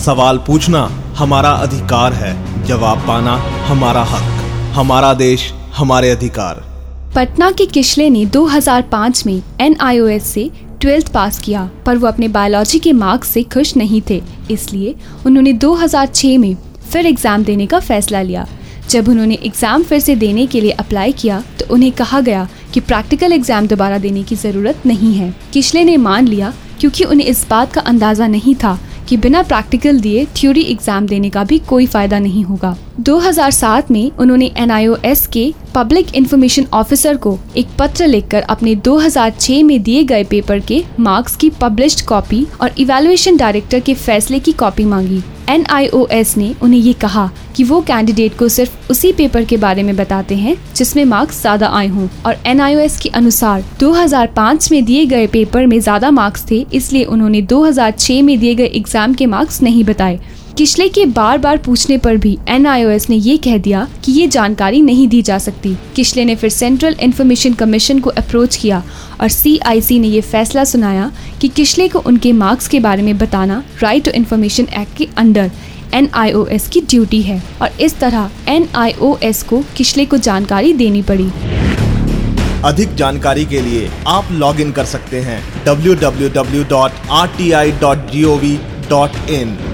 सवाल पूछना हमारा अधिकार है, जवाब पाना हमारा हक, हमारा देश हमारे अधिकार। पटना के किशले ने 2005 में NIOS से ट्वेल्थ पास किया, पर वो अपने बायोलॉजी के मार्क्स से खुश नहीं थे, इसलिए उन्होंने 2006 में फिर एग्ज़ाम देने का फैसला लिया। जब उन्होंने एग्ज़ाम फिर से देने के लिए अप्लाई किया तो उन्हें कहा गया कि प्रैक्टिकल एग्ज़ाम दोबारा देने की ज़रूरत नहीं है। किशले ने मान लिया, क्योंकि उन्हें इस बात का अंदाज़ा नहीं था कि बिना प्रैक्टिकल दिए थ्योरी एग्ज़ाम देने का भी कोई फ़ायदा नहीं होगा। 2007 में उन्होंने एनआईओएस के पब्लिक इंफॉर्मेशन ऑफिसर को एक पत्र लिखकर अपने 2006 में दिए गए पेपर के मार्क्स की पब्लिश्ड कॉपी और इवेलुएशन डायरेक्टर के फैसले की कॉपी मांगी। NIOS ने उन्हें ये कहा कि वो कैंडिडेट को सिर्फ़ उसी पेपर के बारे में बताते हैं जिसमें मार्क्स ज़्यादा आए हों और NIOS के अनुसार 2005 में दिए गए पेपर में ज़्यादा मार्क्स थे, इसलिए उन्होंने 2006 में दिए गए एग्ज़ाम के मार्क्स नहीं बताए। किशले के बार बार पूछने पर भी एनआईओएस ने ये कह दिया कि ये जानकारी नहीं दी जा सकती। किशले ने फिर सेंट्रल इन्फॉर्मेशन कमीशन को अप्रोच किया और सीआईसी ने ये फैसला सुनाया कि किशले को उनके मार्क्स के बारे में बताना राइट टू इन्फॉर्मेशन एक्ट के अंडर एन की ड्यूटी है और इस तरह एन को किशले को जानकारी देनी पड़ी। अधिक जानकारी के लिए आप लॉग इन कर सकते हैं www.rti.gov.in